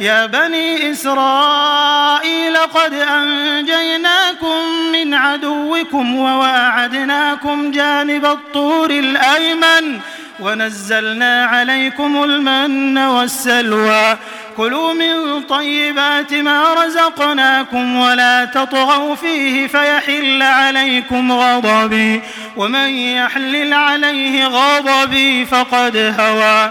يا بني إسرائيل قد أنجيناكم من عدوكم وواعدناكم جانب الطور الأيمن ونزلنا عليكم المن والسلوى. كلوا من طيبات ما رزقناكم ولا تطغوا فيه فيحل عليكم غضبي ومن يحلل عليه غضبي فقد هوى.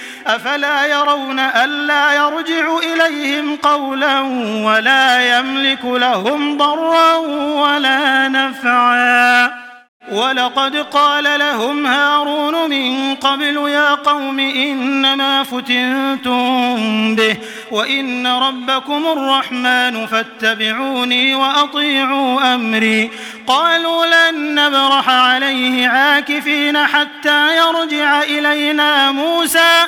أفلا يرون ألا يرجع إليهم قولا ولا يملك لهم ضرا ولا نفعا. ولقد قال لهم هارون من قبل يا قوم إنما فتنتم به وإن ربكم الرحمن فاتبعوني وأطيعوا أمري. قالوا لن نبرح عليه عاكفين حتى يرجع إلينا موسى.